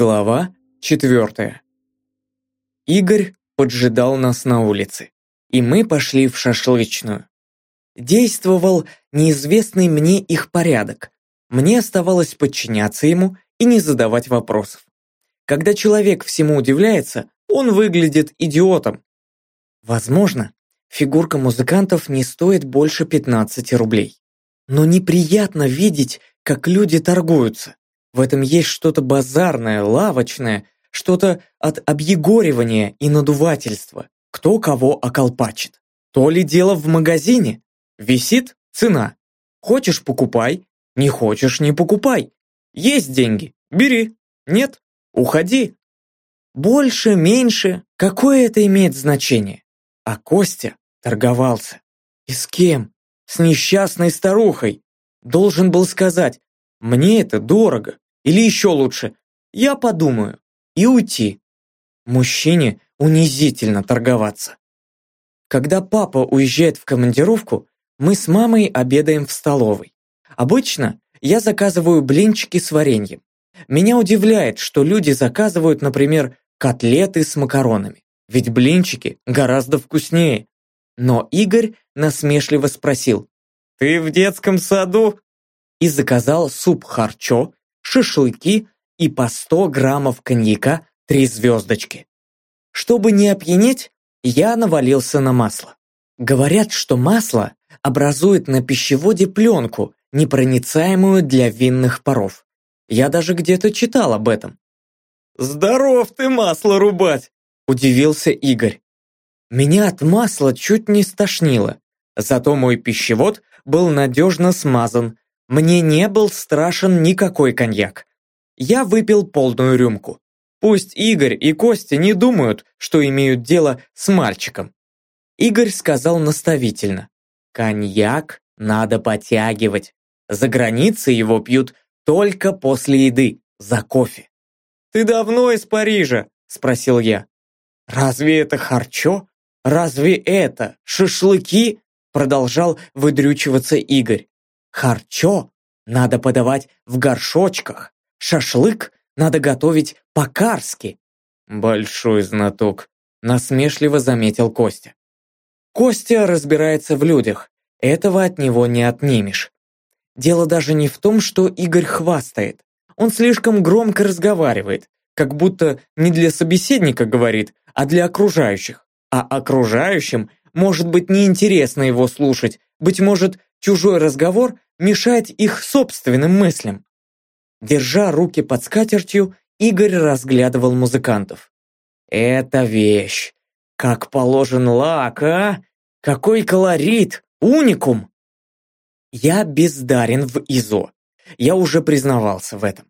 Глава четвертая. Игорь поджидал нас на улице, и мы пошли в шашлычную. Действовал неизвестный мне их порядок. Мне оставалось подчиняться ему и не задавать вопросов. Когда человек всему удивляется, он выглядит идиотом. Возможно, фигурка музыкантов не стоит больше 15 рублей. Но неприятно видеть, как люди торгуются. В этом есть что-то базарное, лавочное, что-то от объегоривания и надувательства. Кто кого околпачит. То ли дело в магазине. Висит цена. Хочешь – покупай, не хочешь – не покупай. Есть деньги – бери. Нет – уходи. Больше, меньше, какое это имеет значение? А Костя торговался. И с кем? С несчастной старухой. Должен был сказать, мне это дорого. Или еще лучше, я подумаю. И уйти. Мужчине унизительно торговаться. Когда папа уезжает в командировку, мы с мамой обедаем в столовой. Обычно я заказываю блинчики с вареньем. Меня удивляет, что люди заказывают, например, котлеты с макаронами. Ведь блинчики гораздо вкуснее. Но Игорь насмешливо спросил, «Ты в детском саду?» и заказал суп харчо, шашлыки и по 100 граммов коньяка три звездочки. Чтобы не опьянеть, я навалился на масло. Говорят, что масло образует на пищеводе пленку, непроницаемую для винных паров. Я даже где-то читал об этом. «Здоров ты масло рубать!» – удивился Игорь. Меня от масла чуть не стошнило, зато мой пищевод был надежно смазан, мне не был страшен никакой коньяк. Я выпил полную рюмку. Пусть Игорь и Костя не думают, что имеют дело с мальчиком. Игорь сказал наставительно. Коньяк надо потягивать. За границей его пьют только после еды, за кофе. «Ты давно из Парижа?» – спросил я. «Разве это харчо? Разве это шашлыки?» – продолжал выдрючиваться Игорь. Харчо надо подавать в горшочках, шашлык надо готовить по-карски. Большой знаток, насмешливо заметил Костя. Костя разбирается в людях, этого от него не отнимешь. Дело даже не в том, что Игорь хвастает. Он слишком громко разговаривает, как будто не для собеседника говорит, а для окружающих. А окружающим может быть неинтересно его слушать, быть может, Чужой разговор мешает их собственным мыслям. Держа руки под скатертью, Игорь разглядывал музыкантов. «Это вещь! Как положен лак, а? Какой колорит! Уникум!» Я бездарен в ИЗО. Я уже признавался в этом.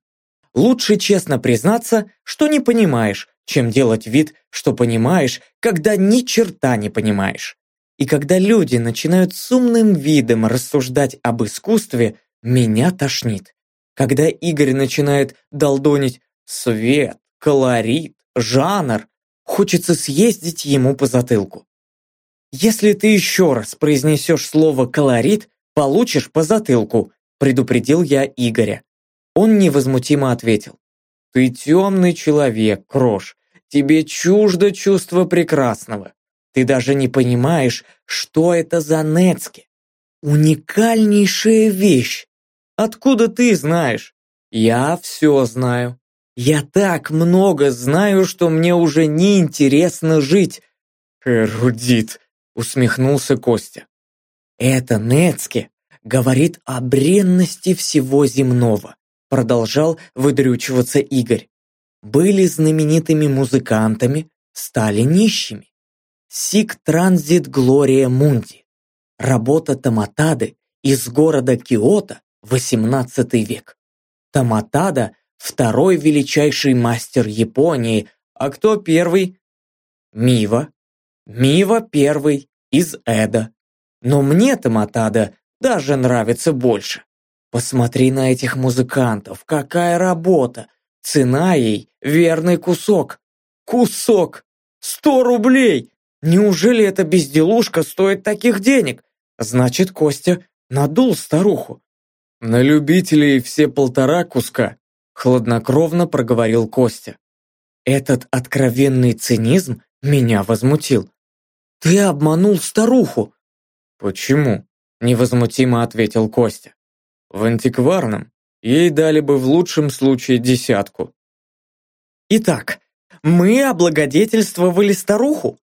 Лучше честно признаться, что не понимаешь, чем делать вид, что понимаешь, когда ни черта не понимаешь. И когда люди начинают с умным видом рассуждать об искусстве, меня тошнит. Когда Игорь начинает долдонить свет, колорит, жанр, хочется съездить ему по затылку. «Если ты еще раз произнесешь слово «колорит», получишь по затылку», предупредил я Игоря. Он невозмутимо ответил. «Ты темный человек, Крош. Тебе чуждо чувство прекрасного. Ты даже не понимаешь, что это за Нецки. Уникальнейшая вещь. Откуда ты знаешь? Я все знаю. Я так много знаю, что мне уже не интересно жить. Эрудит, усмехнулся Костя. Это Нецки говорит о бренности всего земного, продолжал выдрючиваться Игорь. Были знаменитыми музыкантами, стали нищими. Сик Транзит Глория Мунди. Работа Таматады из города Киото, 18 век. Таматада – второй величайший мастер Японии, а кто первый? Мива. Мива первый из Эда. Но мне Таматада даже нравится больше. Посмотри на этих музыкантов, какая работа! Цена ей – верный кусок. Кусок! Сто рублей! Неужели эта безделушка стоит таких денег? Значит, Костя надул старуху. На любителей все полтора куска, хладнокровно проговорил Костя. Этот откровенный цинизм меня возмутил. Ты обманул старуху. Почему? Невозмутимо ответил Костя. В антикварном ей дали бы в лучшем случае десятку. Итак, мы облагодетельствовали старуху?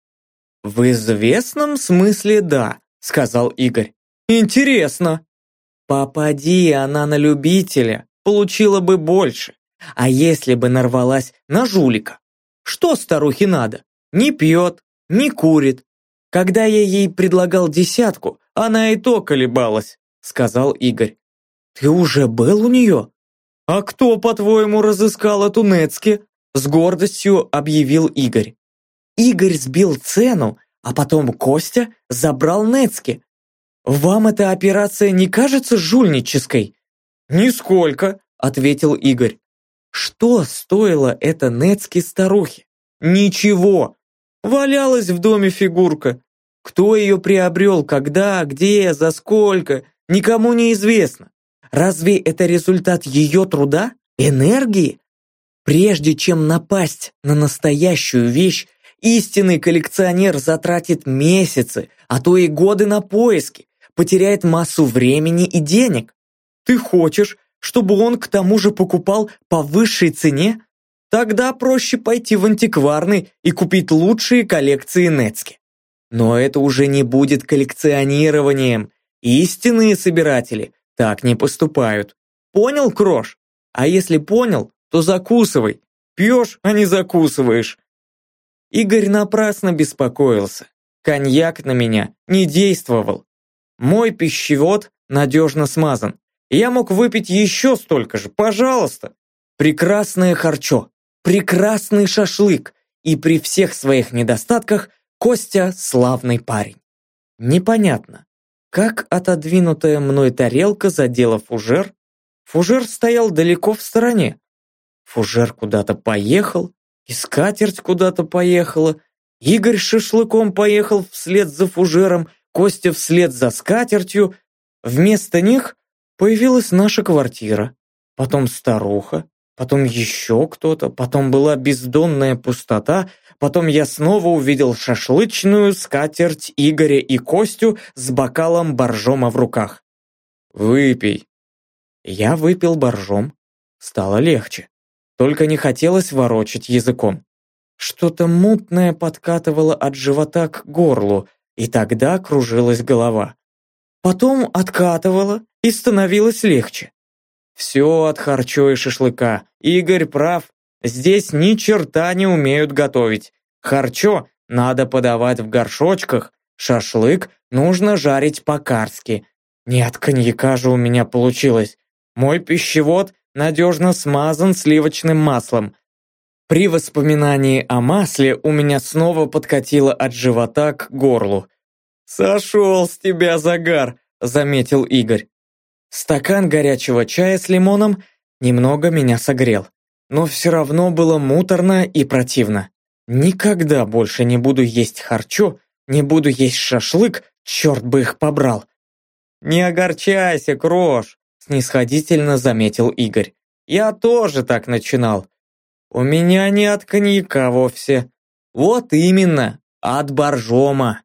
В известном смысле да, сказал Игорь. Интересно. Попади она на любителя, получила бы больше. А если бы нарвалась на жулика? Что старухе надо? Не пьет, не курит. Когда я ей предлагал десятку, она и то колебалась, сказал Игорь. Ты уже был у нее? А кто, по-твоему, разыскал эту? С гордостью объявил Игорь. Игорь сбил цену, а потом Костя забрал Нецки. Вам эта операция не кажется жульнической? Нисколько, ответил Игорь. Что стоило это Нецки старухе? Ничего. Валялась в доме фигурка. Кто ее приобрел, когда, где, за сколько, никому не известно. Разве это результат ее труда, энергии? Прежде чем напасть на настоящую вещь, истинный коллекционер затратит месяцы, а то и годы на поиски, потеряет массу времени и денег. Ты хочешь, чтобы он к тому же покупал по высшей цене? Тогда проще пойти в антикварный и купить лучшие коллекции Нецки. Но это уже не будет коллекционированием. Истинные собиратели так не поступают. Понял, Крош? А если понял, то закусывай. Пьешь, а не закусываешь. Игорь напрасно беспокоился. Коньяк на меня не действовал. Мой пищевод надежно смазан. Я мог выпить еще столько же, пожалуйста. Прекрасное харчо, прекрасный шашлык, и при всех своих недостатках Костя славный парень. Непонятно, как отодвинутая мной тарелка задела фужер? Фужер стоял далеко в стороне. Фужер куда-то поехал, и скатерть куда-то поехала, Игорь с шашлыком поехал вслед за фужером, Костя вслед за скатертью. Вместо них появилась наша квартира, потом старуха, потом еще кто-то, потом была бездонная пустота, потом я снова увидел шашлычную скатерть Игоря и Костю с бокалом боржома в руках. «Выпей». Я выпил боржом. Стало легче. Только не хотелось ворочать языком. Что-то мутное подкатывало от живота к горлу, и тогда кружилась голова. Потом откатывало, и становилось легче. Все от харчо и шашлыка. Игорь прав. Здесь ни черта не умеют готовить. Харчо надо подавать в горшочках, шашлык нужно жарить по-карски. Нет, коньяка же у меня получилось. Мой пищевод надежно смазан сливочным маслом. При воспоминании о масле у меня снова подкатило от живота к горлу. «Сошел с тебя загар», — заметил Игорь. Стакан горячего чая с лимоном немного меня согрел, но все равно было муторно и противно. Никогда больше не буду есть харчо, не буду есть шашлык, черт бы их побрал. «Не огорчайся, Крош», — снисходительно заметил Игорь. «Я тоже так начинал. У меня не от коньяка вовсе. Вот именно, от боржома.